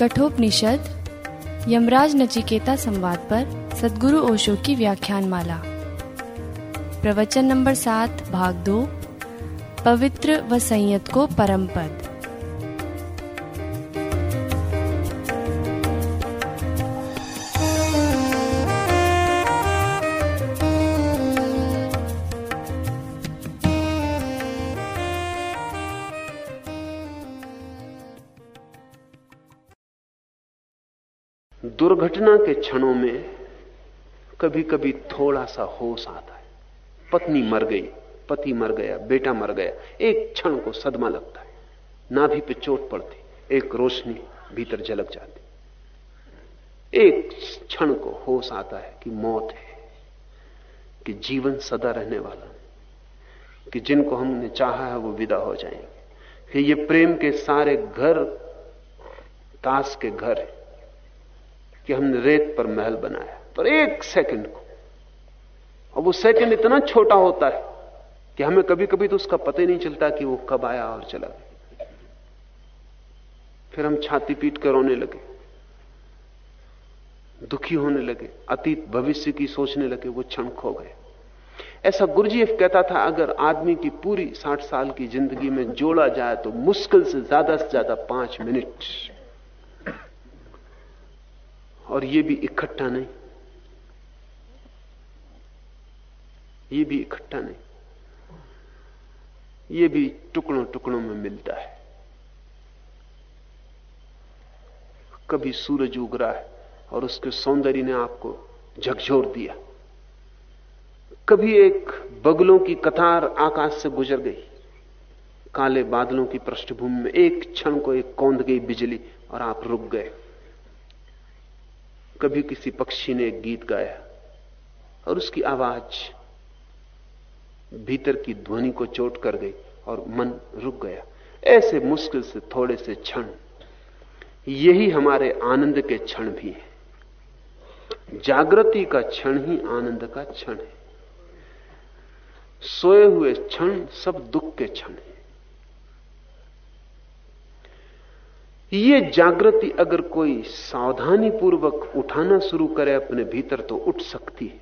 कठोपनिषद, यमराज नचिकेता संवाद पर सदगुरु ओशो की व्याख्यान माला प्रवचन नंबर सात, भाग दो, पवित्र व संयत को परम पद दुर्घटना के क्षणों में कभी कभी थोड़ा सा होश आता है। पत्नी मर गई, पति मर गया, बेटा मर गया, एक क्षण को सदमा लगता है। नाभि पे चोट पड़ती, एक रोशनी भीतर झलक जाती। एक क्षण को होश आता है कि मौत है, कि जीवन सदा रहने वाला है, कि जिनको हमने चाहा है वो विदा हो जाएँगे। कि ये प्रेम के सारे घर, ताश के घर है। कि हमने रेत पर महल बनाया। पर एक सेकंड को। और वो सेकंड इतना छोटा होता है कि हमें कभी कभी तो उसका पता ही नहीं चलता कि वो कब आया और चला गया। फिर हम छाती पीट कर रोने लगे। दुखी होने लगे। अतीत भविष्य की सोचने लगे। वो क्षण खो गए। ऐसा गुरुजीएफ कहता था, अगर आदमी की पूरी साठ साल की ज़िंदगी में जोड़ा जाए तो मुश्किल से ज़्यादा से ज़्यादा पाँच मिनट और ये भी इकट्ठा नहीं। ये भी इकट्ठा नहीं। ये भी टुकड़ों टुकड़ों में मिलता है। कभी सूरज उग रहा है और उसके सौंदर्य ने आपको झकझोर दिया। कभी एक बगलों की कतार आकाश से गुजर गई। काले बादलों की पृष्ठभूमि में एक क्षण को एक कौंध गई बिजली और आप रुक गए। कभी किसी पक्षी ने एक गीत गाया और उसकी आवाज़ भीतर की ध्वनि को चोट कर गई और मन रुक गया। ऐसे मुश्किल से, थोड़े से क्षण। यही हमारे आनंद के क्षण भी है। जागृति का क्षण ही आनंद का क्षण है। सोए हुए क्षण सब दुख के क्षण है। ये जागृति अगर कोई सावधानी पूर्वक उठाना शुरू करे अपने भीतर तो उठ सकती है।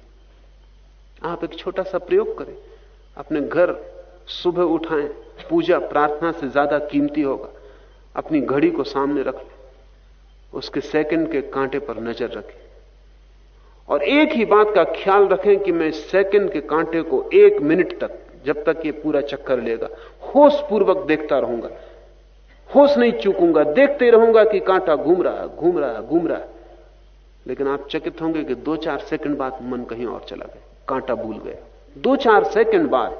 आप एक छोटा सा प्रयोग करें। अपने घर सुबह उठाएँ, पूजा, प्रार्थना से ज़्यादा कीमती होगा। अपनी घड़ी को सामने रख लें, उसके सेकंड के कांटे पर नज़र रखें। और एक ही बात का ख्याल रखें कि मैं सेकंड के कांटे को एक मिनट तक, जब तक ये पूरा चक्कर लेगा, होश पूर्वक देखता रहूँगा। होश नहीं चूकूँगा, देखते रहूँगा कि कांटा घूम रहा है घूम रहा है घूम रहा। है लेकिन आप चकित होंगे कि दो चार सेकंड बाद मन कहीं और चला गया, कांटा भूल गया। दो चार सेकंड बाद,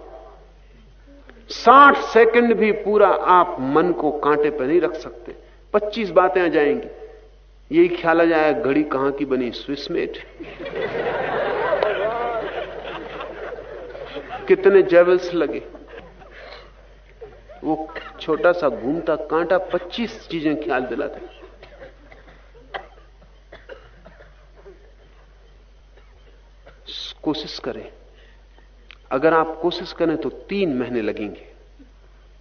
साठ सेकंड भी पूरा आप मन को कांटे पर नहीं रख सकते। पच्चीस बातें आ जाएँगी। यही ख्याल आ जाए, घड़ी कहाँ की बनी? Swiss made. कितने जेवल्स लगे। वो छोटा सा घूमता कांटा 25 चीज़ें ख्याल दिलाते कोशिश करें। अगर आप कोशिश करें तो तीन महीने लगेंगे,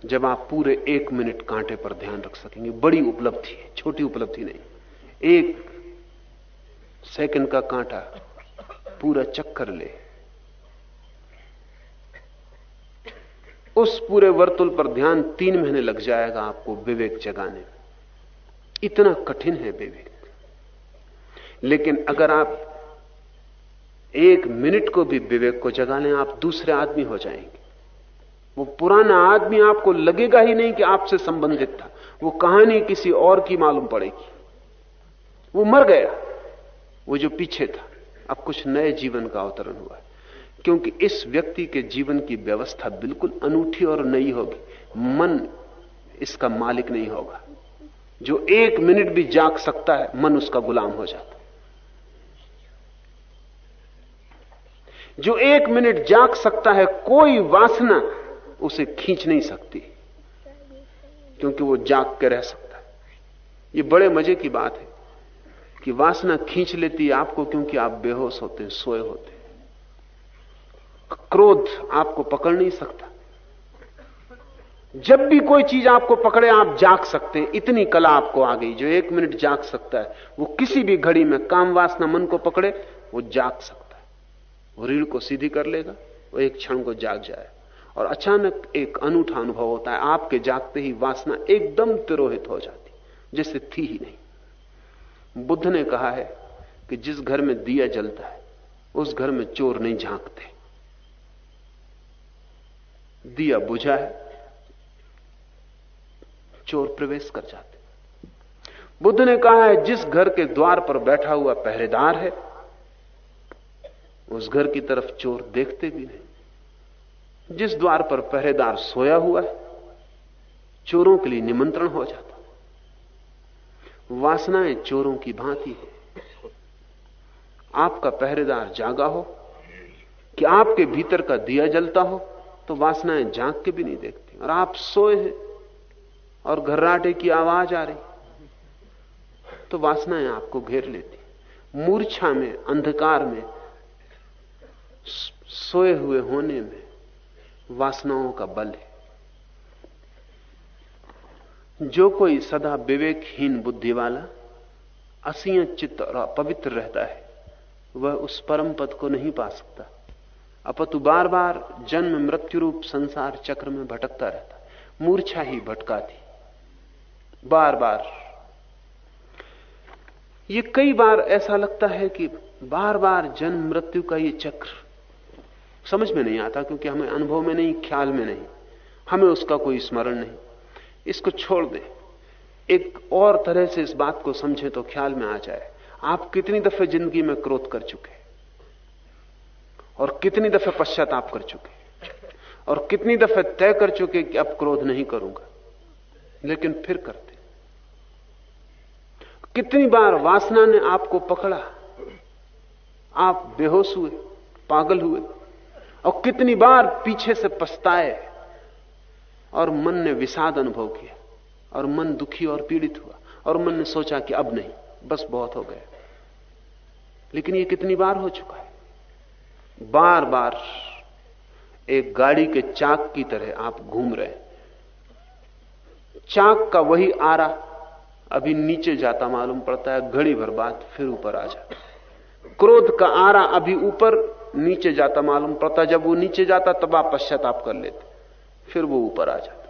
जब आप पूरे एक मिनट कांटे पर ध्यान रख सकेंगे। बड़ी उपलब्धि है, छोटी उपलब्धि नहीं। एक सेकंड का कांटा पूरा चक्कर ले। उस पूरे वर्तुल पर ध्यान तीन महीने लग जाएगा आपको विवेक जगाने में। इतना कठिन है विवेक। लेकिन अगर आप एक मिनट को भी विवेक को जगा लें आप दूसरे आदमी हो जाएँगे। वो पुराना आदमी आपको लगेगा ही नहीं कि आपसे संबंधित था। वो कहानी किसी और की मालूम पड़ेगी। वो मर गया। वो जो पीछे था। अब कुछ नए जीवन का अवतरण हुआ क्योंकि इस व्यक्ति के जीवन की व्यवस्था बिल्कुल अनूठी और नई होगी। मन इसका मालिक नहीं होगा। जो एक मिनट भी जाग सकता है, मन उसका गुलाम हो जाता जो एक मिनट जाग सकता है, कोई वासना उसे खींच नहीं सकती, क्योंकि वो जाग के रह सकता है। ये बड़े मज़े की बात है कि वासना खींच लेती है आपको क्योंकि आप बेहोश होते हैं, सोए होते हैं। क्रोध आपको पकड़ नहीं सकता। जब भी कोई चीज़ आपको पकड़े, आप जाग सकते हैं। इतनी कला आपको आ गई, जो एक मिनट जाग सकता है। वो किसी भी घड़ी में काम वासना मन को पकड़े, वो जाग सकता है। वो रीढ़ को सीधी कर लेगा, वो एक क्षण को जाग जाए। और अचानक एक अनूठा अनुभव होता है, आपके जागते ही वासना एकदम तिरोहित हो जाती, जैसे थी ही नहीं। बुद्ध ने कहा है कि जिस घर में दिया जलता है, उस घर में चोर नहीं झांकते। दिया बुझा है, चोर प्रवेश कर जाते बुद्ध ने कहा है, जिस घर के द्वार पर बैठा हुआ पहरेदार है, उस घर की तरफ़ चोर देखते भी नहीं। जिस द्वार पर पहरेदार सोया हुआ है, चोरों के लिए निमंत्रण हो जाता वासनाएँ चोरों की भांति है। आपका पहरेदार जागा हो, कि आपके भीतर का दिया जलता हो तो वासनाएँ जाग के भी नहीं देखती। और आप सोए हैं और घर्राटे की आवाज़ आ रही तो वासनाएँ आपको घेर लेती। मूर्छा में, अंधकार में, सोए हुए होने में वासनाओं का बल है। जो कोई सदा विवेकहीन बुद्धि वाला असीय चित्त और अपवित्र रहता है, वह उस परम पद को नहीं पा सकता। अपतु बार बार जन्म, मृत्यु रूप संसार चक्र में भटकता रहता मूर्छा ही भटका थी बार बार ये कई बार ऐसा लगता है कि बार बार जन्म, मृत्यु का ये चक्र समझ में नहीं आता क्योंकि हमें अनुभव में नहीं, ख्याल में नहीं। हमें उसका कोई स्मरण नहीं। इसको छोड़ दे। एक और तरह से इस बात को समझे तो ख्याल में आ जाए। आप कितनी दफे ज़िंदगी में क्रोध कर चुके और कितनी दफे पश्चाताप कर चुके और कितनी दफे तय कर चुके कि अब क्रोध नहीं करूँगा। लेकिन फिर करते। कितनी बार वासना ने आपको पकड़ा। आप बेहोश हुए, पागल हुए और कितनी बार पीछे से पछताए और मन ने विषाद अनुभव किया और मन दुखी और पीड़ित हुआ और मन ने सोचा कि अब नहीं, बस बहुत हो गया। लेकिन ये कितनी बार हो चुका है? बार बार एक गाड़ी के चाक की तरह आप घूम रहे चाक का वही आरा अभी नीचे जाता मालूम पड़ता है, घड़ी भर बाद फिर ऊपर आ जाता क्रोध का आरा अभी ऊपर नीचे जाता मालूम पड़ता, जब वो नीचे जाता तब आप पश्चाताप कर लेते, फिर वो ऊपर आ जाता।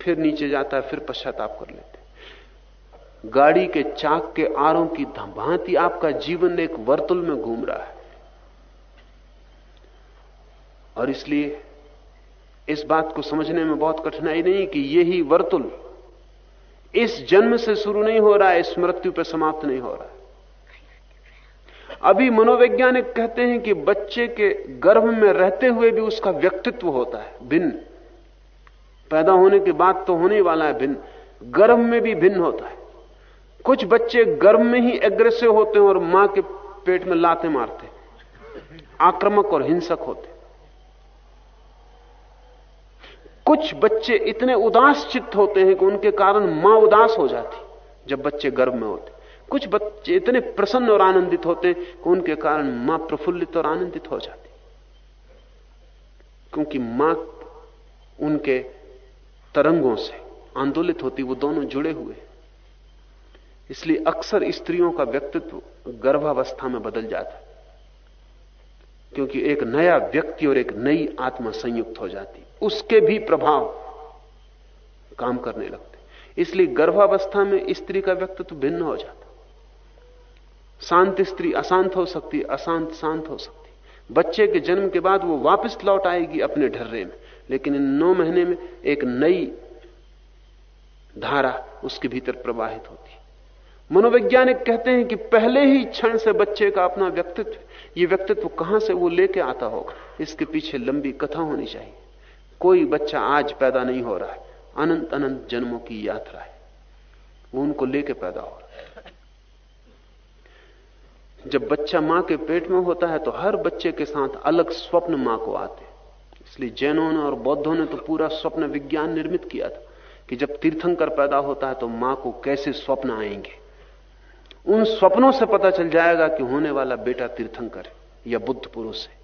फिर नीचे जाता है फिर पश्चाताप कर लेते। गाड़ी के चाक के आरों की भांति आपका जीवन एक वर्तुल में घूम रहा है। और इसलिए इस बात को समझने में बहुत कठिनाई नहीं कि यही वर्तुल। इस जन्म से शुरू नहीं हो रहा है, इस मृत्यु पर समाप्त नहीं हो रहा है। अभी मनोवैज्ञानिक कहते हैं कि बच्चे के गर्भ में रहते हुए भी उसका व्यक्तित्व होता है, भिन्न। पैदा होने के बाद तो होने वाला है भिन्न। गर्भ में भी भिन्न होता है। कुछ बच्चे गर्भ में ही एग्रेसिव होते हैं और माँ के पेट में लाते मारते आक्रामक और हिंसक होते कुछ बच्चे इतने उदास चित्त होते हैं कि उनके कारण माँ उदास हो जाती, जब बच्चे गर्भ में होते। कुछ बच्चे इतने प्रसन्न और आनंदित होते हैं कि उनके कारण माँ प्रफुल्लित और आनंदित हो जाती। क्योंकि माँ उनके तरंगों से आंदोलित होती, वो दोनों जुड़े हुए इसलिए अक्सर स्त्रियों का व्यक्तित्व गर्भावस्था में बदल जाता है। क्योंकि एक नया व्यक्ति और एक नई आत्मा संयुक्त हो जाती। उसके भी प्रभाव काम करने लगते। इसलिए गर्भावस्था में स्त्री का व्यक्तित्व भिन्न हो जाता। शांत स्त्री अशांत हो सकती, अशांत शांत हो सकती। बच्चे के जन्म के बाद वो वापस लौट आएगी अपने ढर्रे में। लेकिन इन नौ महीने में एक नई धारा उसके भीतर प्रवाहित होती मनोवैज्ञानिक कहते हैं कि पहले ही क्षण से बच्चे का अपना व्यक्तित्व, ये व्यक्तित्व कहाँ से वो लेके आता होगा? इसके पीछे लंबी कथा होनी चाहिए। कोई बच्चा आज पैदा नहीं हो रहा है। अनंत अनंत जन्मों की यात्रा है। वो उनको लेके पैदा हो रहा है। जब बच्चा माँ के पेट में होता है तो हर बच्चे के साथ अलग स्वप्न माँ को आते इसलिए जैनों ने और बौद्धों ने तो पूरा स्वप्न विज्ञान निर्मित किया था कि जब तीर्थंकर पैदा होता है तो माँ को कैसे स्वप्न आएँगे? उन स्वप्नों से पता चल जाएगा कि होने वाला बेटा तीर्थंकर है, या बुद्ध पुरुष है।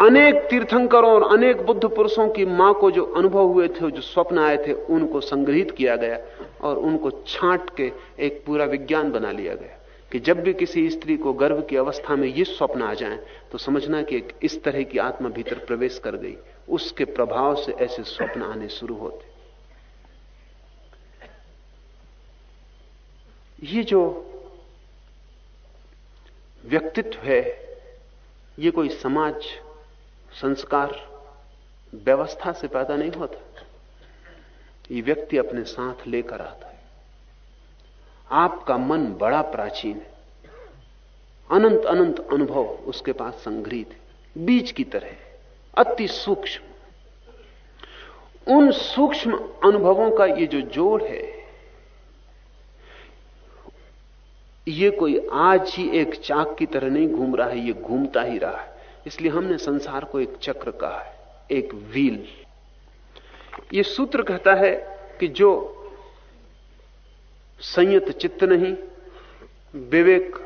अनेक तीर्थंकरों और अनेक बुद्ध पुरुषों की माँ को जो अनुभव हुए थे, जो स्वप्न आए थे, उनको संग्रहित किया गया और उनको छांट के एक पूरा विज्ञान बना लिया गया कि जब भी किसी स्त्री को गर्भ की अवस्था में ये स्वप्न आ जाए तो समझना कि एक इस तरह की आत्मा भीतर प्रवेश कर गई। उसके प्रभाव से ऐसे स्वप्न आने शुरू होते। ये जो व्यक्तित्व है, ये कोई समाज, संस्कार, व्यवस्था से पैदा नहीं होता। ये व्यक्ति अपने साथ लेकर आता है। आपका मन बड़ा प्राचीन है। अनंत अनंत अनुभव उसके पास संग्रहित है। बीज की तरह अति सूक्ष्म। उन सूक्ष्म अनुभवों का ये जो जोड़ है ये कोई आज ही एक चाक की तरह नहीं घूम रहा है, ये घूमता ही रहा है। इसलिए हमने संसार को एक चक्र कहा है, एक व्हील। ये सूत्र कहता है कि जो संयत चित्त नहीं, विवेक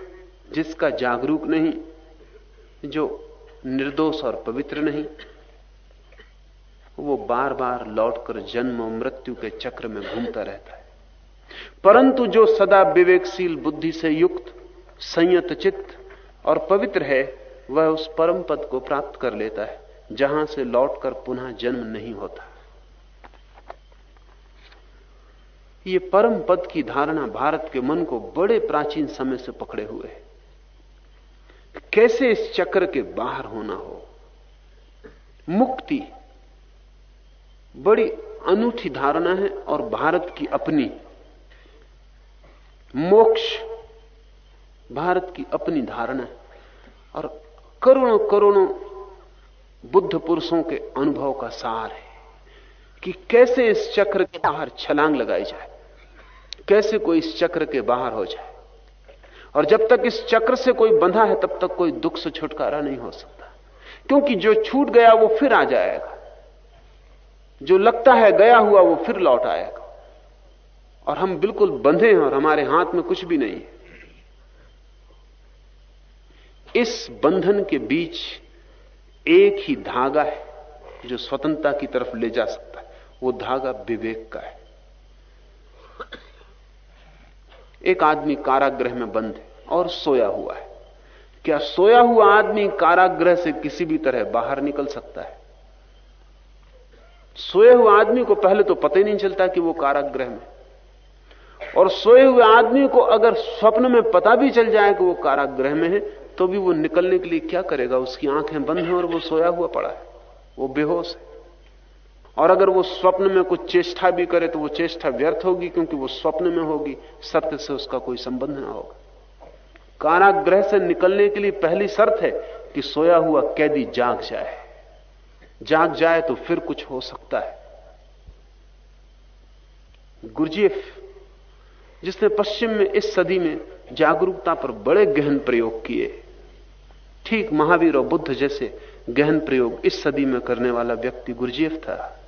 जिसका जागरूक नहीं, जो निर्दोष और पवित्र नहीं, वो बार बार लौटकर जन्म और मृत्यु के चक्र में घूमता रहता है। परंतु जो सदा विवेकशील बुद्धि से युक्त, संयत चित्त और पवित्र है, वह उस परम पद को प्राप्त कर लेता है, जहाँ से लौटकर पुनः जन्म नहीं होता। ये परम पद की धारणा भारत के मन को बड़े प्राचीन समय से पकड़े हुए है। कैसे इस चक्र के बाहर होना हो? मुक्ति बड़ी अनूठी धारणा है और भारत की अपनी मोक्ष भारत की अपनी धारणा है। और करोड़ों करोड़ों बुद्ध पुरुषों के अनुभव का सार है कि कैसे इस चक्र के बाहर छलांग लगाई जाए, कैसे कोई इस चक्र के बाहर हो जाए। और जब तक इस चक्र से कोई बंधा है, तब तक कोई दुख से छुटकारा नहीं हो सकता। क्योंकि जो छूट गया, वो फिर आ जाएगा। जो लगता है गया हुआ, वो फिर लौट आएगा। और हम बिल्कुल बंधे हैं और हमारे हाथ में कुछ भी नहीं है। इस बंधन के बीच एक ही धागा है जो स्वतंत्रता की तरफ़ ले जा सकता है। वो धागा विवेक का है। एक आदमी कारागृह में बंद है और सोया हुआ है। क्या सोया हुआ आदमी कारागृह से किसी भी तरह बाहर निकल सकता है? सोए हुए आदमी को पहले तो पता ही नहीं चलता कि वो कारागृह में और सोए हुए आदमी को अगर स्वप्न में पता भी चल जाए कि वो कारागृह में है तो भी वो निकलने के लिए क्या करेगा? उसकी आँखें बंद हैं और वो सोया हुआ पड़ा है। वो बेहोश है। और अगर वो स्वप्न में कुछ चेष्टा भी करे तो वो चेष्टा व्यर्थ होगी, क्योंकि वो स्वप्न में होगी। सत्य से उसका कोई संबंध ना होगा। कारागृह से निकलने के लिए पहली शर्त है कि सोया हुआ कैदी जाग जाए। जाग जाए तो फिर कुछ हो सकता है। गुरजीफ जिसने पश्चिम में इस सदी में जागरूकता पर बड़े गहन प्रयोग किए। ठीक महावीर और बुद्ध जैसे गहन प्रयोग इस सदी में करने वाला व्यक्ति गुरजीएफ था।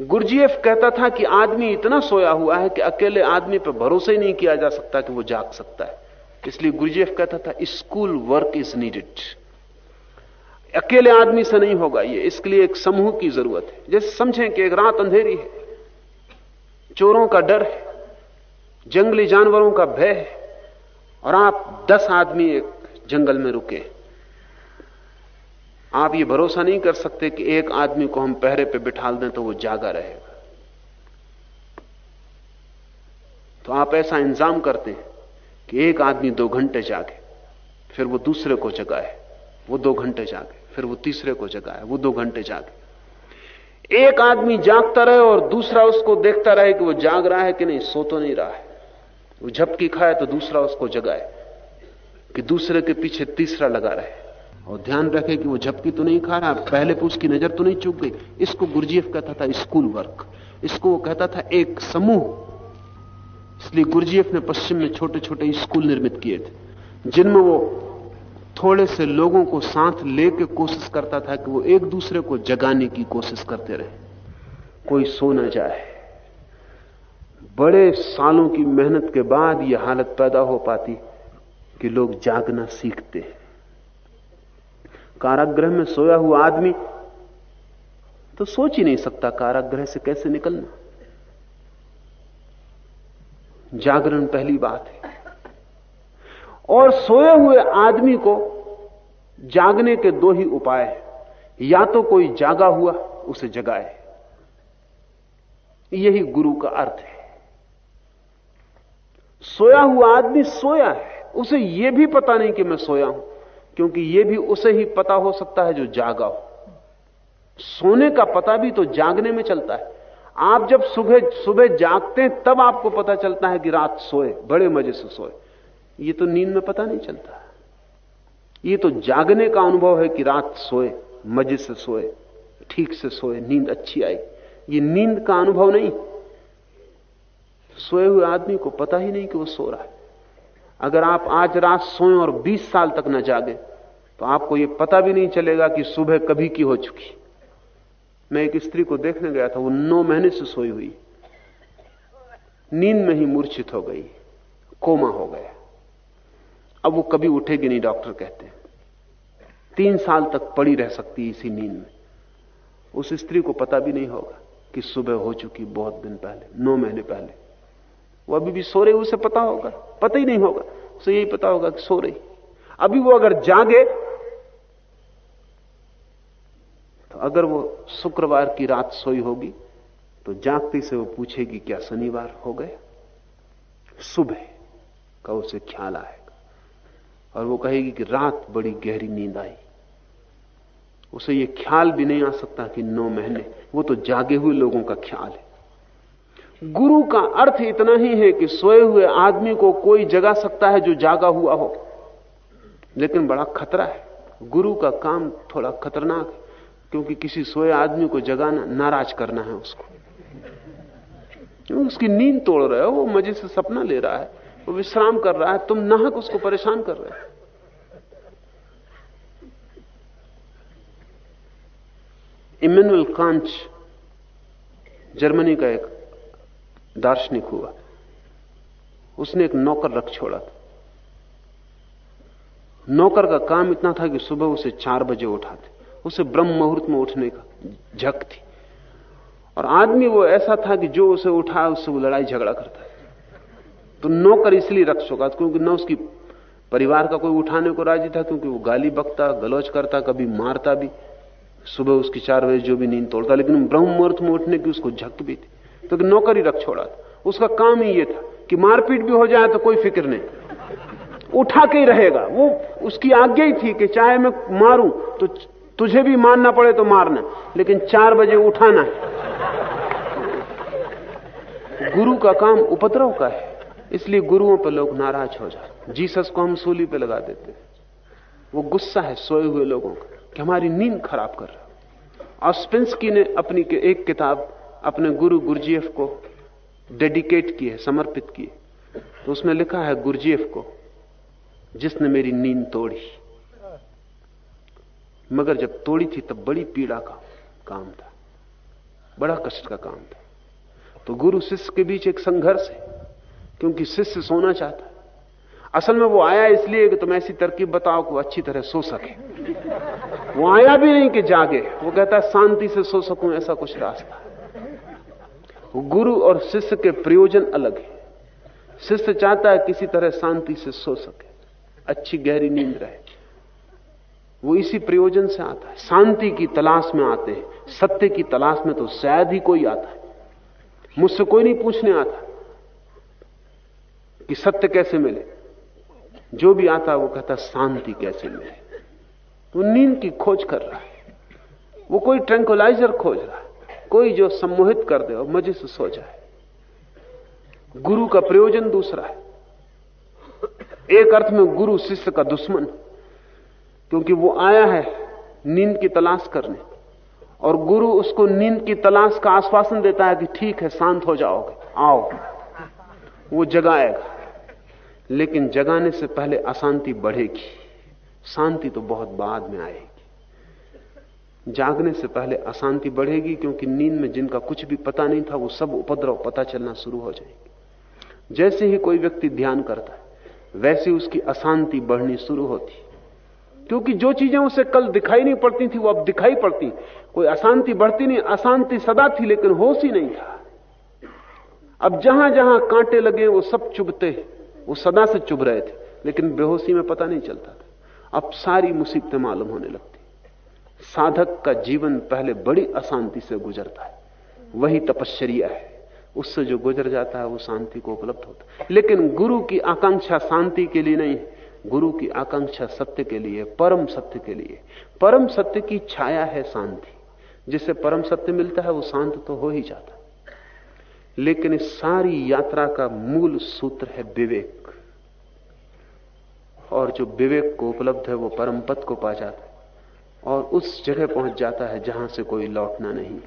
गुरजीएफ कहता था कि आदमी इतना सोया हुआ है कि अकेले आदमी पर भरोसा ही नहीं किया जा सकता कि वो जाग सकता है। इसलिए गुरजीएफ कहता था, स्कूल वर्क इज़ नीडेड। अकेले आदमी से नहीं होगा ये। इसके लिए एक समूह की ज़रूरत है। जैसे समझें कि एक रात अंधेरी है। चोरों का डर है। जंगली जानवरों का भय है और आप दस आदमी एक जंगल में रुके। आप ये भरोसा नहीं कर सकते कि एक आदमी को हम पहरे पे बिठा दें तो वो जागा रहेगा। तो आप ऐसा इंतज़ाम करते हैं कि एक आदमी दो घंटे जागे, फिर वो दूसरे को जगाए, वो दो घंटे जागे, फिर वो तीसरे को जगाए, वो दो घंटे जागे। एक आदमी जागता रहे और दूसरा उसको देखता रहे कि वो जाग रहा है कि नहीं, सो तो नहीं रहा है। वो झपकी खाए तो दूसरा उसको जगाए कि दूसरे के पीछे तीसरा लगा रहे। और ध्यान रखे कि वो झपकी तो नहीं खा रहा, पहले पे उसकी नज़र तो नहीं चुक गई। इसको गुरजीएफ कहता था स्कूल वर्क। इसको वो कहता था एक समूह। इसलिए गुरजीएफ ने पश्चिम में छोटे छोटे स्कूल निर्मित किए थे, जिनमें वो थोड़े से लोगों को साथ लेके कोशिश करता था कि वो एक दूसरे को जगाने की कोशिश करते रहे। कोई सो न जाए। बड़े सालों की मेहनत के बाद यह हालत पैदा हो पाती कि लोग जागना सीखते हैं। कारागृह में सोया हुआ आदमी तो सोच ही नहीं सकता कारागृह से कैसे निकलना। जागरण पहली बात है। और सोए हुए आदमी को जागने के दो ही उपाय हैं। या तो कोई जागा हुआ, उसे जगाए। यही गुरु का अर्थ है। सोया हुआ आदमी सोया है। उसे यह भी पता नहीं कि मैं सोया हूँ, क्योंकि यह भी उसे ही पता हो सकता है जो जागा हो। सोने का पता भी तो जागने में चलता है। आप जब सुबह सुबह जागते हैं, तब आपको पता चलता है कि रात सोए, बड़े मज़े से सोए। ये तो नींद में पता नहीं चलता। ये तो जागने का अनुभव है कि रात सोए, मज़े से सोए, ठीक से सोए, नींद अच्छी आई। ये नींद का अनुभव नहीं। सोए हुए आदमी को पता ही नहीं कि वो सो रहा है। अगर आप आज रात सोए और 20 साल तक न जागे तो आपको यह पता भी नहीं चलेगा कि सुबह कभी की हो चुकी। मैं एक स्त्री को देखने गया था, वो नौ महीने से सोई हुई। नींद में ही मूर्छित हो गई, कोमा हो गया। अब वो कभी उठेगी नहीं, डॉक्टर कहते तीन साल तक पड़ी रह सकती इसी नींद में। उस स्त्री को पता भी नहीं होगा कि सुबह हो चुकी बहुत दिन पहले, नौ महीने पहले। वो अभी भी सो रही, उसे पता होगा। पता ही नहीं होगा। उसे यही पता होगा कि सो रही। अभी वो अगर जागे तो अगर वो शुक्रवार की रात सोई होगी तो जागते से वो पूछेगी, क्या शनिवार हो गए सुबह का उसे ख्याल आएगा। और वो कहेगी कि रात बड़ी गहरी नींद आई। उसे ये ख्याल भी नहीं आ सकता कि नौ महीने, वो तो जागे हुए लोगों का ख्याल है। गुरु का अर्थ इतना ही है कि सोए हुए आदमी को कोई जगा सकता है जो जागा हुआ हो। लेकिन बड़ा खतरा है। गुरु का काम थोड़ा खतरनाक है, क्योंकि किसी सोए आदमी को जगाना, नाराज़ करना है उसको। उसकी नींद तोड़ रहे हो, वो मज़े से सपना ले रहा है, वो विश्राम कर रहा है, तुम नाहक उसको परेशान कर रहे हो। इमेनुअल कांच, जर्मनी का एक दार्शनिक हुआ। उसने एक नौकर रख छोड़ा था। नौकर का काम इतना था कि सुबह उसे चार बजे उठाते। उसे ब्रह्म मुहूर्त में उठने का झक थी। और आदमी वो ऐसा था कि जो उसे उठाया उससे वो लड़ाई झगड़ा करता तो नौकर इसलिए रख चुका क्योंकि न उसकी परिवार का कोई उठाने को राज़ी था, क्योंकि वो गाली बकता गलोच करता, कभी मारता भी। सुबह उसकी चार बजे जो भी नींद तोड़ता, लेकिन ब्रह्म मुहूर्त में उठने की उसको झक भी थी। तो नौकर ही रख छोड़ा था। उसका काम ही ये था कि मारपीट भी हो जाए तो कोई फ़िक्र नहीं। उठा के ही रहेगा। वो उसकी आज्ञा ही थी कि चाहे मैं मारूं तो तुझे भी मारना पड़े तो मारना। लेकिन चार बजे उठाना है। गुरु का काम उपद्रव का है। इसलिए गुरुओं पर लोग नाराज़ हो जाते जीसस को हम सूली पे लगा देते वो गुस्सा है सोए हुए लोगों का कि हमारी नींद खराब कर रहा ऑस्पेंसकी ने अपनी एक किताब अपने गुरु गुरजीएफ को डेडिकेट की है समर्पित की है तो उसमें लिखा है, गुरजीएफ को, जिसने मेरी नींद तोड़ी। मगर जब तोड़ी थी, तब बड़ी पीड़ा का काम था। बड़ा कष्ट का काम था। तो गुरु शिष्य के बीच एक संघर्ष है, क्योंकि शिष्य सोना चाहता है। असल में वो आया इसलिए कि तुम ऐसी तरकीब बताओ कि अच्छी तरह सो सके। वो आया भी नहीं कि जागे। वो कहता है, शांति से सो सकूँ, ऐसा कुछ रास्ता गुरु और शिष्य के प्रयोजन अलग है। शिष्य चाहता है किसी तरह शांति से सो सके, अच्छी गहरी नींद रहे। वो इसी प्रयोजन से आता है। शांति की तलाश में आते हैं। सत्य की तलाश में तो शायद ही कोई आता है। मुझसे कोई नहीं पूछने आता कि सत्य कैसे मिले। जो भी आता है वो कहता शांति कैसे मिले। वो नींद की खोज कर रहा है। वो कोई ट्रैंकुलाइजर खोज रहा है। कोई जो सम्मोहित कर दे और मज़े से सो जाए। गुरु का प्रयोजन दूसरा है। एक अर्थ में गुरु शिष्य का दुश्मन, क्योंकि वो आया है नींद की तलाश करने और गुरु उसको नींद की तलाश का आश्वासन देता है कि ठीक है, शांत हो जाओगे, आओ। वो जगाएगा। लेकिन जगाने से पहले अशांति बढ़ेगी। शांति तो बहुत बाद में आएगी। जागने से पहले अशांति बढ़ेगी, क्योंकि नींद में जिनका कुछ भी पता नहीं था, वो सब उपद्रव, पता चलना शुरू हो जाएगी। जैसे ही कोई व्यक्ति ध्यान करता है, वैसे उसकी अशांति बढ़नी शुरू होती क्योंकि जो चीज़ें उसे कल दिखाई नहीं पड़ती थी, वो अब दिखाई पड़ती कोई अशांति बढ़ती नहीं, अशांति सदा थी, लेकिन होश ही नहीं था। अब जहाँ जहाँ कांटे लगे, वो सब चुभते वो सदा से चुभ रहे थे, लेकिन बेहोशी में पता नहीं चलता था। अब सारी मुसीबतें मालूम होने लगती साधक का जीवन पहले बड़ी अशांति से गुजरता है। वही तपश्चर्या है। उससे जो गुजर जाता है, वो शांति को उपलब्ध होता है। लेकिन गुरु की आकांक्षा शांति के लिए नहीं गुरु की आकांक्षा सत्य के लिए परम सत्य के लिए परम सत्य की छाया है शांति। जिसे परम सत्य मिलता है, वो शांत तो हो ही जाता लेकिन इस सारी यात्रा का मूल सूत्र है विवेक। और जो विवेक को उपलब्ध है, वो परम पद को पा जाता है। और उस जगह पहुँच जाता है जहाँ से कोई लौटना नहीं।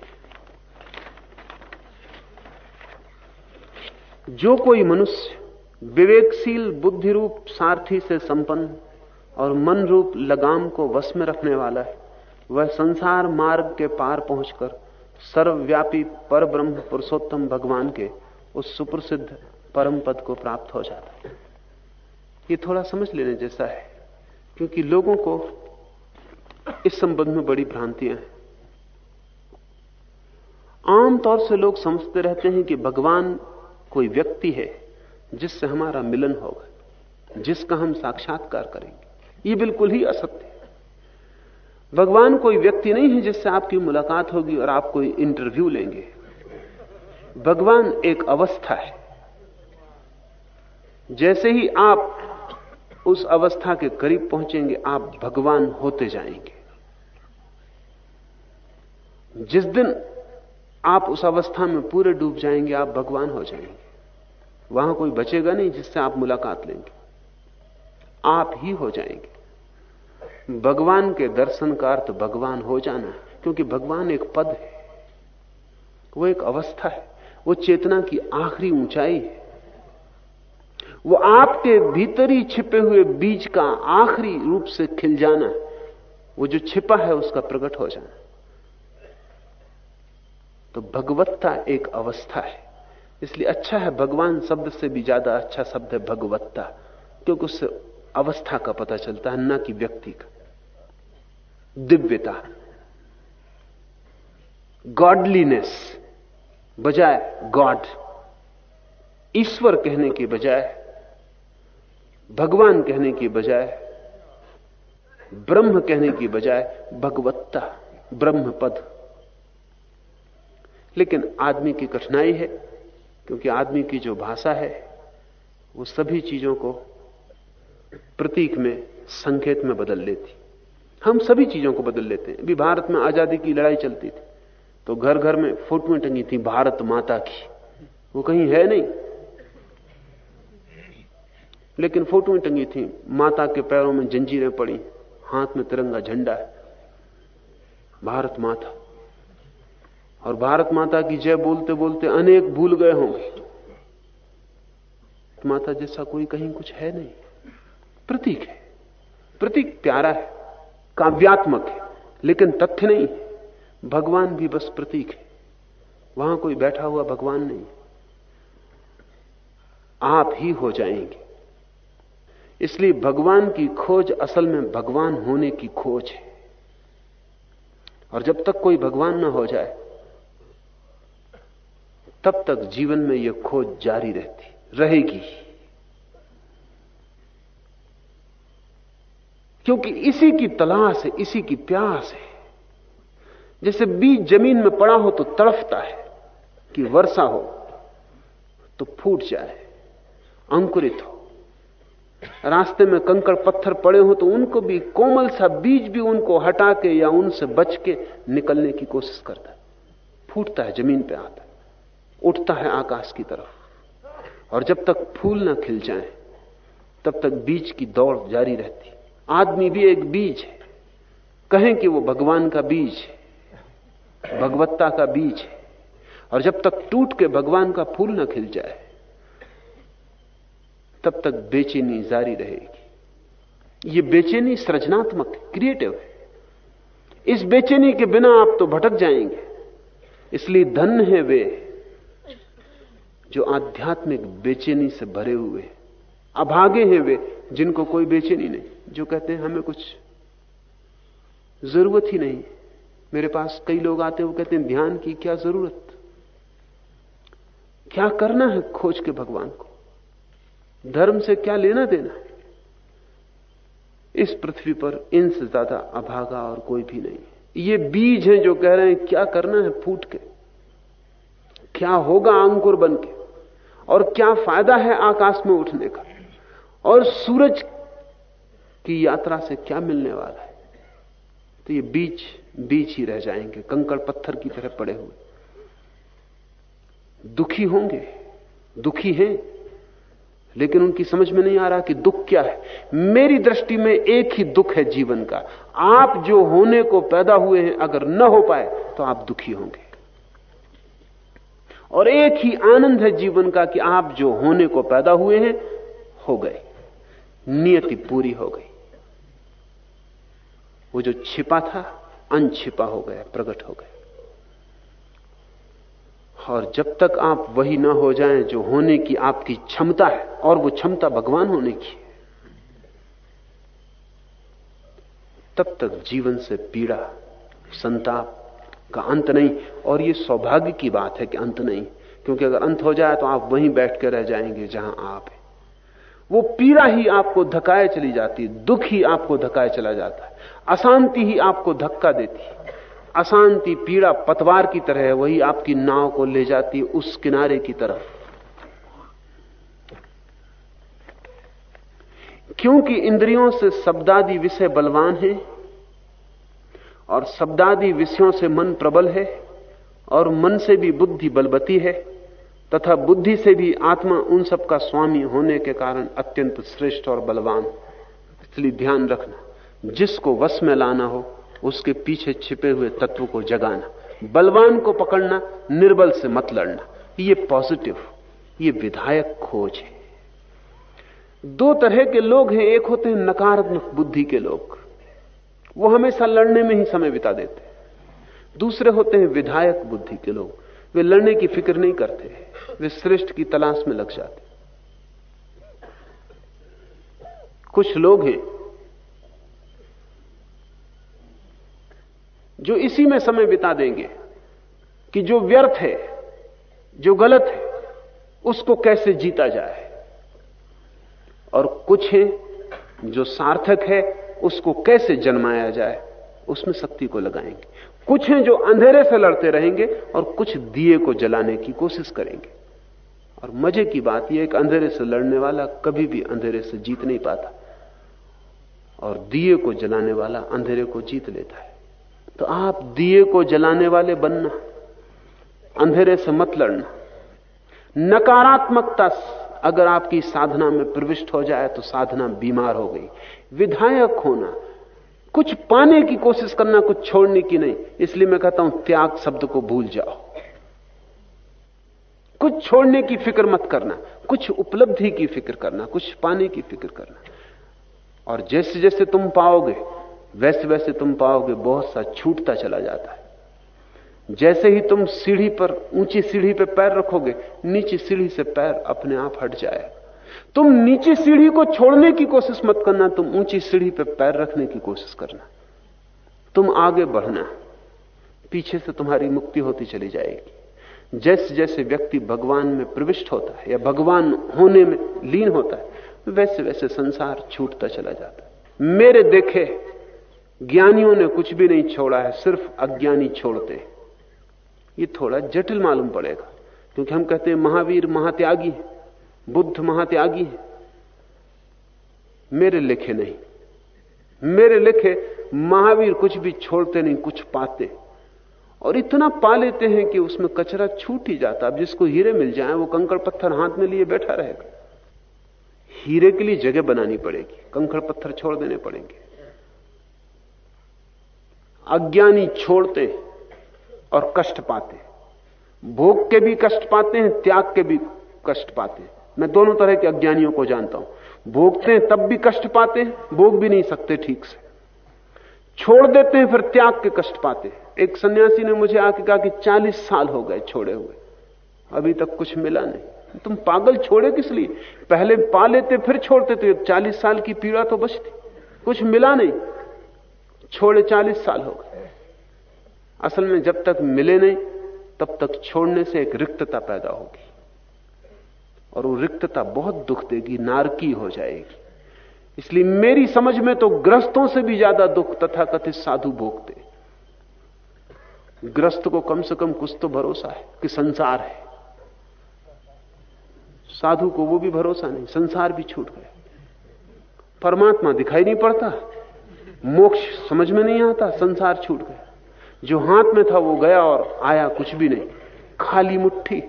जो कोई मनुष्य विवेकशील बुद्धि रूप सारथी से संपन्न और मन रूप लगाम को वश में रखने वाला है, वह संसार मार्ग के पार पहुंचकर सर्वव्यापी पर ब्रह्म पुरुषोत्तम भगवान के उस सुप्रसिद्ध परम पद को प्राप्त हो जाता है। ये थोड़ा समझ लेने जैसा है, क्योंकि लोगों को इस संबंध में बड़ी भ्रांतियाँ हैं। आमतौर से लोग समझते रहते हैं कि भगवान कोई व्यक्ति है जिससे हमारा मिलन होगा, जिसका हम साक्षात्कार करेंगे। ये बिल्कुल ही असत्य है। भगवान कोई व्यक्ति नहीं है जिससे आपकी मुलाकात होगी और आप कोई इंटरव्यू लेंगे। भगवान एक अवस्था है। जैसे ही आप उस अवस्था के करीब पहुँचेंगे, आप भगवान होते जाएँगे। जिस दिन आप उस अवस्था में पूरे डूब जाएँगे, आप भगवान हो जाएँगे। वहाँ कोई बचेगा नहीं जिससे आप मुलाकात लेंगे। आप ही हो जाएँगे। भगवान के दर्शन का अर्थ भगवान हो जाना है क्योंकि भगवान एक पद है। वो एक अवस्था है। वो चेतना की आखिरी ऊंचाई है। वो आपके भीतर ही छिपे हुए बीज का आखिरी रूप से खिल जाना है वो जो छिपा है उसका प्रकट हो जाना। तो भगवत्ता एक अवस्था है। इसलिए अच्छा है भगवान शब्द से भी ज़्यादा अच्छा शब्द है भगवत्ता, क्योंकि उससे अवस्था का पता चलता है, ना कि व्यक्ति का। दिव्यता गॉडलीनेस बजाय गॉड ईश्वर कहने की बजाय, भगवान कहने की बजाय, ब्रह्म कहने की बजाय भगवत्ता ब्रह्म पद लेकिन आदमी की कठिनाई है, क्योंकि आदमी की जो भाषा है, वो सभी चीज़ों को प्रतीक में, संकेत में बदल लेती। हम सभी चीज़ों को बदल लेते हैं। अभी भारत में आज़ादी की लड़ाई चलती थी तो घर घर में फोटोएँ टंगी थी, भारत माता की। वो कहीं है नहीं। लेकिन फोटोएँ टंगी थी, माता के पैरों में जंजीरें पड़ी, हाथ में तिरंगा झंडा है। भारत माता। और भारत माता की जय बोलते बोलते अनेक भूल गए होंगे माता जैसा कोई कहीं कुछ है नहीं। प्रतीक है। प्रतीक प्यारा है। काव्यात्मक है। लेकिन तथ्य नहीं भगवान भी बस प्रतीक है। वहाँ कोई बैठा हुआ भगवान नहीं। आप ही हो जाएँगे। इसलिए भगवान की खोज असल में भगवान होने की खोज है। और जब तक कोई भगवान ना हो जाए तब तक जीवन में यह खोज जारी रहती, रहेगी क्योंकि इसी की तलाश है, इसी की प्यास है। जैसे बीज ज़मीन में पड़ा हो तो तड़फता है, कि वर्षा हो तो फूट जाए, अंकुरित हो। रास्ते में कंकड़ पत्थर पड़े हो तो उनको भी, कोमल सा बीज भी उनको हटा के या उनसे बच के निकलने की कोशिश करता है। फूटता है, ज़मीन पे आता है। उठता है आकाश की तरफ़। और जब तक फूल ना खिल जाए, तब तक बीज की दौड़ जारी रहती। आदमी भी एक बीज है। कहें कि वो भगवान का बीज है। भगवत्ता का बीज है। और जब तक टूट के भगवान का फूल ना खिल जाए, तब तक बेचैनी जारी रहेगी। ये बेचैनी सृजनात्मक, क्रिएटिव है। इस बेचैनी के बिना आप तो भटक जाएँगे। इसलिए धन है वे। जो आध्यात्मिक बेचैनी से भरे हुए अभागे हैं वे, जिनको कोई बेचैनी नहीं, जो कहते हैं, हमें कुछ ज़रूरत ही नहीं। मेरे पास कई लोग आते हैं, वो कहते हैं, ध्यान की क्या ज़रूरत? क्या करना है खोज के भगवान को? धर्म से क्या लेना देना है? इस पृथ्वी पर इनसे ज़्यादा अभागा और कोई भी नहीं ये बीज हैं जो कह रहे हैं, क्या करना है फूट के? क्या होगा अंकुर बन के और क्या फ़ायदा है आकाश में उठने का? और सूरज की यात्रा से क्या मिलने वाला है? तो ये बीच बीच ही रह जाएँगे, कंकड़ पत्थर की तरह पड़े हुए। दुखी होंगे, दुखी हैं, लेकिन उनकी समझ में नहीं आ रहा कि दुख क्या है। मेरी दृष्टि में एक ही दुख है जीवन का। आप जो होने को पैदा हुए हैं, अगर न हो पाए तो आप दुखी होंगे। और एक ही आनंद है जीवन का कि आप जो होने को पैदा हुए हैं, हो गए। नियति पूरी हो गई। वो जो छिपा था, अनछिपा हो गया, प्रकट हो गया। और जब तक आप वही ना हो जाएँ, जो होने की आपकी क्षमता है, और वो क्षमता भगवान होने की तब तक जीवन से पीड़ा, संताप का अंत नहीं। और ये सौभाग्य की बात है कि अंत नहीं। क्योंकि अगर अंत हो जाए तो आप वहीं बैठ कर रह जाएँगे जहाँ आप हैं। वो पीड़ा ही आपको धकाए चली जाती दुख ही आपको धकाए चला जाता है। अशांति ही आपको धक्का देती अशांति, पीड़ा पतवार की तरह है, वही आपकी नाव को ले जाती उस किनारे की तरफ़। क्योंकि इंद्रियों से शब्दादि विषय बलवान हैं और शब्दादि विषयों से मन प्रबल है और मन से भी बुद्धि बलबती है तथा बुद्धि से भी आत्मा उन सब का स्वामी होने के कारण अत्यंत श्रेष्ठ और बलवान। इसलिए ध्यान रखना, जिसको वश में लाना हो, उसके पीछे छिपे हुए तत्व को जगाना। बलवान को पकड़ना, निर्बल से मत लड़ना। ये पॉजिटिव ये विधायक खोज है। दो तरह के लोग हैं, एक होते हैं नकारात्मक बुद्धि के लोग। वो हमेशा लड़ने में ही समय बिता देते दूसरे होते हैं विधायक बुद्धि के लोग। वे लड़ने की फ़िक्र नहीं करते वे श्रेष्ठ की तलाश में लग जाते कुछ लोग हैं जो इसी में समय बिता देंगे कि जो व्यर्थ है, जो गलत है, उसको कैसे जीता जाए। और कुछ हैं जो सार्थक है उसको कैसे जन्माया जाए, उसमें शक्ति को लगाएँगे। कुछ हैं जो अंधेरे से लड़ते रहेंगे और कुछ दिए को जलाने की कोशिश करेंगे। और मज़े की बात यह एक अंधेरे से लड़ने वाला कभी भी अंधेरे से जीत नहीं पाता। और दिए को जलाने वाला अंधेरे को जीत लेता है। तो आप दिए को जलाने वाले बनना, अंधेरे से मत लड़ना। नकारात्मकता, अगर आपकी साधना में प्रविष्ट हो जाए तो साधना बीमार हो गई। विधायक होना। कुछ पाने की कोशिश करना, कुछ छोड़ने की नहीं। इसलिए मैं कहता हूँ, त्याग शब्द को भूल जाओ। कुछ छोड़ने की फ़िक्र मत करना, कुछ उपलब्धि की फ़िक्र करना, कुछ पाने की फ़िक्र करना। और जैसे जैसे तुम पाओगे, वैसे वैसे तुम पाओगे, बहुत सा छूटता चला जाता है। जैसे ही तुम सीढ़ी पर, ऊँची सीढ़ी पर पैर रखोगे, नीचे सीढ़ी से पैर अपने आप हट जाएगा तुम नीचे सीढ़ी को छोड़ने की कोशिश मत करना, तुम ऊँची सीढ़ी पर पैर रखने की कोशिश करना। तुम आगे बढ़ना, पीछे से तुम्हारी मुक्ति होती चली जाएगी। जैसे जैसे व्यक्ति भगवान में प्रविष्ट होता है या भगवान होने में लीन होता है वैसे वैसे संसार छूटता चला जाता है। मेरे देखे ज्ञानियों ने कुछ भी नहीं छोड़ा है, सिर्फ़ अज्ञानी छोड़ते ये थोड़ा जटिल मालूम पड़ेगा, क्योंकि हम कहते हैं महावीर, महात्यागी है। बुद्ध महात्यागी है। मेरे लिखे नहीं। मेरे लिखे महावीर कुछ भी छोड़ते नहीं, कुछ पाते। और इतना पा लेते हैं कि उसमें कचरा छूट ही जाता। अब जिसको हीरे मिल जाए, वो कंकड़ पत्थर हाथ में लिए बैठा रहेगा। हीरे के लिए जगह बनानी पड़ेगी। कंकड़ पत्थर छोड़ देने पड़ेंगे। अज्ञानी छोड़ते और कष्ट पाते। भोग के भी कष्ट पाते हैं, त्याग के भी कष्ट पाते हैं। मैं दोनों तरह के अज्ञानियों को जानता हूँ। भोगते हैं, तब भी कष्ट पाते हैं, भोग भी नहीं सकते ठीक से। छोड़ देते हैं, फिर त्याग के कष्ट पाते हैं। एक सन्यासी ने मुझे आके कहा कि चालीस साल हो गए छोड़े हुए। अभी तक कुछ मिला नहीं। तुम पागल छोड़े किस लिए? पहले पा लेते, फिर छोड़ते तो चालीस साल की पीड़ा तो बचती। कुछ मिला नहीं। छोड़े चालीस साल हो गए। असल में जब तक मिले नहीं, तब तक छोड़ने से एक रिक्तता पैदा होगी। और वो रिक्तता बहुत दुख देगी, नारकी हो जाएगी। इसलिए मेरी समझ में तो ग्रस्तों से भी ज़्यादा दुख तथा कथित साधु भोगते ग्रस्त को कम से कम कुछ तो भरोसा है कि संसार है। साधु को वो भी भरोसा नहीं, संसार भी छूट गया। परमात्मा दिखाई नहीं पड़ता, मोक्ष समझ में नहीं आता, संसार छूट गया। जो हाथ में था वो गया और आया कुछ भी नहीं। खाली मुट्ठी।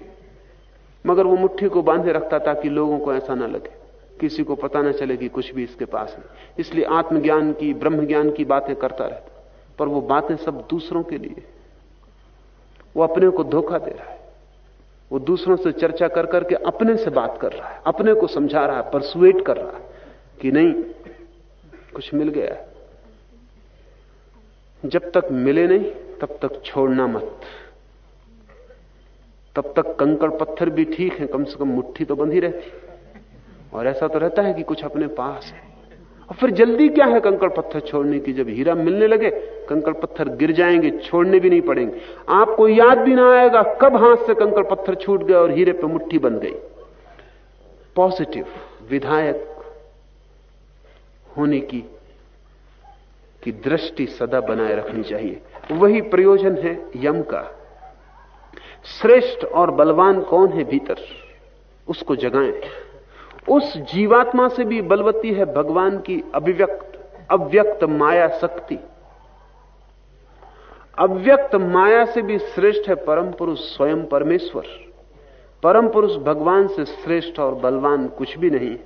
मगर वो मुट्ठी को बांधे रखता ताकि लोगों को ऐसा ना लगे। किसी को पता ना चले कि कुछ भी इसके पास नहीं इसलिए आत्मज्ञान की ब्रह्म ज्ञान की बातें करता रहता। पर वो बातें सब दूसरों के लिए। वो अपने को धोखा दे रहा है। वो दूसरों से चर्चा कर करके अपने से बात कर रहा है। अपने को समझा रहा है परसुएट कर रहा है कि नहीं, कुछ मिल गया है। जब तक मिले नहीं, तब तक छोड़ना मत। तब तक कंकड़ पत्थर भी ठीक है, कम से कम मुट्ठी तो बंधी रहती। और ऐसा तो रहता है कि कुछ अपने पास है। और फिर जल्दी क्या है कंकड़ पत्थर छोड़ने की? जब हीरा मिलने लगे, कंकड़ पत्थर गिर जाएँगे, छोड़ने भी नहीं पड़ेंगे। आपको याद भी ना आएगा कब हाथ से कंकड़ पत्थर छूट गया और हीरे पे मुट्ठी बन गई। पॉजिटिव विधायक होने की की दृष्टि सदा बनाए रखनी चाहिए। वही प्रयोजन है यम का। श्रेष्ठ और बलवान कौन है भीतर? उसको जगाएँ। उस जीवात्मा से भी बलवती है भगवान की अभिव्यक्त, अव्यक्त माया शक्ति। अव्यक्त माया से भी श्रेष्ठ है परम पुरुष स्वयं परमेश्वर। परम पुरुष भगवान से श्रेष्ठ और बलवान कुछ भी नहीं।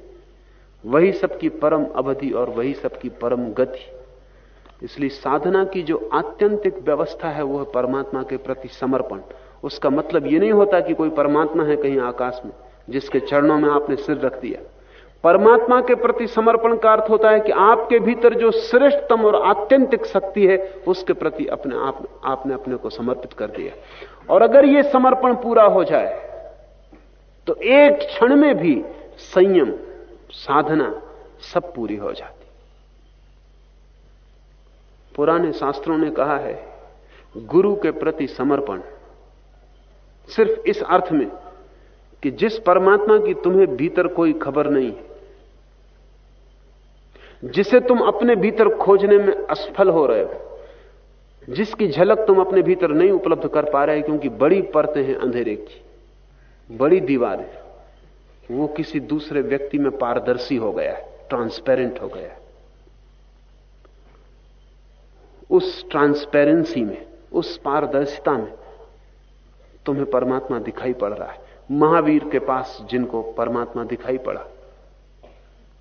वही सबकी परम अवधि और वही सबकी परम गति। इसलिए साधना की जो आत्यंतिक व्यवस्था है वो है परमात्मा के प्रति समर्पण। उसका मतलब ये नहीं होता कि कोई परमात्मा है कहीं आकाश में, जिसके चरणों में आपने सिर रख दिया। परमात्मा के प्रति समर्पण का अर्थ होता है कि आपके भीतर जो श्रेष्ठतम और आत्यंतिक शक्ति है, उसके प्रति अपने आप आपने अपने को समर्पित कर दिया। और अगर यह समर्पण पूरा हो जाए तो एक क्षण में भी संयम, साधना सब पूरी हो जाती। पुराने शास्त्रों ने कहा है, गुरु के प्रति समर्पण सिर्फ़ इस अर्थ में कि जिस परमात्मा की तुम्हें भीतर कोई खबर नहीं जिसे तुम अपने भीतर खोजने में असफल हो रहे हो, जिसकी झलक तुम अपने भीतर नहीं उपलब्ध कर पा रहे क्योंकि बड़ी परतें हैं अंधेरे की, बड़ी दीवारें वो किसी दूसरे व्यक्ति में पारदर्शी हो गया है ट्रांसपेरेंट हो गया है। उस ट्रांसपेरेंसी में, उस पारदर्शिता में तुम्हें परमात्मा दिखाई पड़ रहा है। महावीर के पास जिनको परमात्मा दिखाई पड़ा,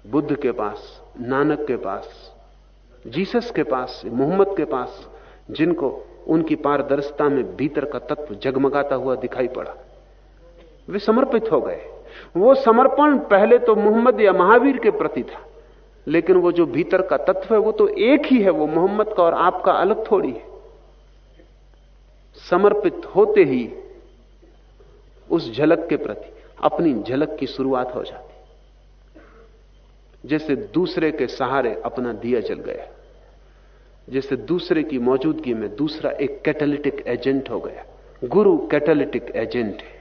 बुद्ध के पास, नानक के पास, जीसस के पास, मोहम्मद के पास, जिनको उनकी पारदर्शिता में भीतर का तत्व जगमगाता हुआ दिखाई पड़ा, वे समर्पित हो गए। वो समर्पण पहले तो मोहम्मद या महावीर के प्रति था, लेकिन वो जो भीतर का तत्व है, वो तो एक ही है, वो मोहम्मद का और आपका अलग थोड़ी है। समर्पित होते ही उस झलक के प्रति अपनी झलक की शुरुआत हो जाती। जैसे दूसरे के सहारे अपना दिया जल गया, जैसे दूसरे की मौजूदगी में दूसरा एक कैटलिटिक एजेंट हो गया। गुरु कैटालिटिक एजेंट है।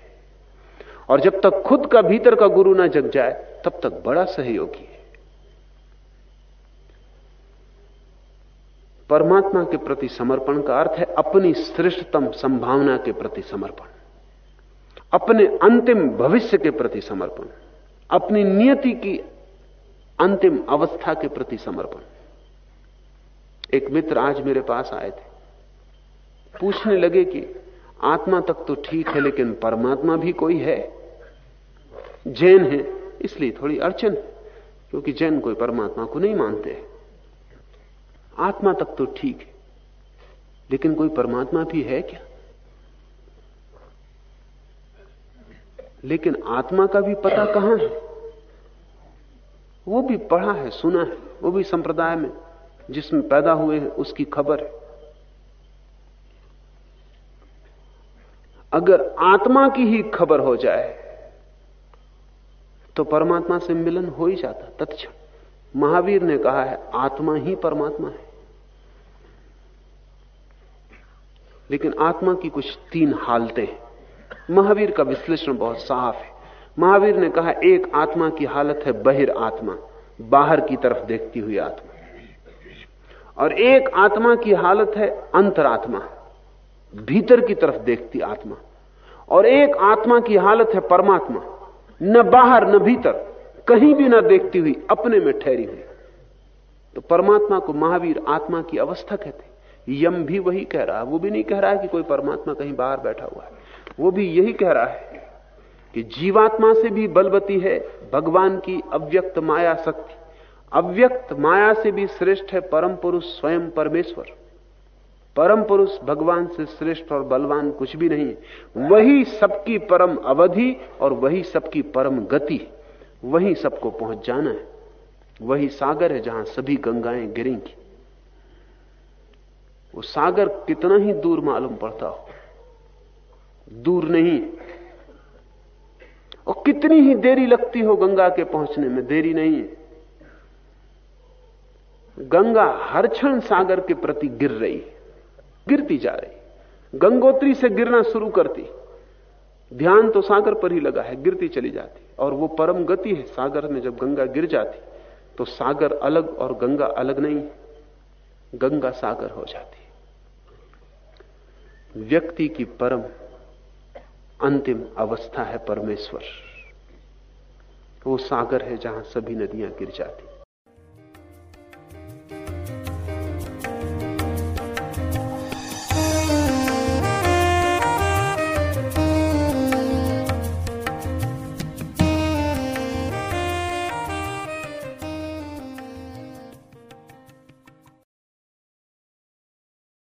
और जब तक खुद का भीतर का गुरु ना जग जाए, तब तक बड़ा सहयोगी है। परमात्मा के प्रति समर्पण का अर्थ है अपनी श्रेष्ठतम संभावना के प्रति समर्पण। अपने अंतिम भविष्य के प्रति समर्पण, अपनी नियति की अंतिम अवस्था के प्रति समर्पण। एक मित्र आज मेरे पास आए थे। पूछने लगे कि आत्मा तक तो ठीक है, लेकिन परमात्मा भी कोई है? जैन है, इसलिए थोड़ी अड़चन है, क्योंकि जैन कोई परमात्मा को नहीं मानते आत्मा तक तो ठीक है, लेकिन कोई परमात्मा भी है क्या? लेकिन आत्मा का भी पता कहाँ है? वो भी पढ़ा है, सुना है, वो भी संप्रदाय में, जिसमें पैदा हुए हैं, उसकी खबर है। अगर आत्मा की ही खबर हो जाए तो परमात्मा से मिलन हो ही जाता, तत्क्षण। महावीर ने कहा है, आत्मा ही परमात्मा है। लेकिन आत्मा की कुछ तीन हालतें हैं। महावीर का विश्लेषण बहुत साफ़ है। महावीर ने कहा, एक आत्मा की हालत है बहिर आत्मा, बाहर की तरफ़ देखती हुई आत्मा। और एक आत्मा की हालत है अंतरात्मा भीतर की तरफ़ देखती आत्मा। और एक आत्मा की हालत है परमात्मा, न बाहर न भीतर, कहीं भी न देखती हुई, अपने में ठहरी हुई। तो परमात्मा को महावीर आत्मा की अवस्था कहते यम भी वही कह रहा है, वो भी नहीं कह रहा है कि कोई परमात्मा कहीं बाहर बैठा हुआ है। वो भी यही कह रहा है कि जीवात्मा से भी बलवती है, भगवान की अव्यक्त माया शक्ति। अव्यक्त माया से भी श्रेष्ठ है परम पुरुष स्वयं परमेश्वर। परम पुरुष भगवान से श्रेष्ठ और बलवान कुछ भी नहीं। वही सबकी परम अवधि और वही सबकी परम गति। वही सबको पहुँच जाना है। वही सागर है जहाँ सभी गंगाएँ गिरेंगी। वो सागर कितना ही दूर मालूम पड़ता हो। दूर नहीं। और कितनी ही देरी लगती हो गंगा के पहुँचने में, देरी नहीं है। गंगा हर क्षण सागर के प्रति गिर रही, गिरती जा रही। गंगोत्री से गिरना शुरू करती, ध्यान तो सागर पर ही लगा है, गिरती चली जाती। और वो परम गति है, सागर में जब गंगा गिर जाती तो सागर अलग और गंगा अलग नहीं गंगा सागर हो जाती। व्यक्ति की परम अंतिम अवस्था है परमेश्वर। वो सागर है जहाँ सभी नदियाँ गिर जाती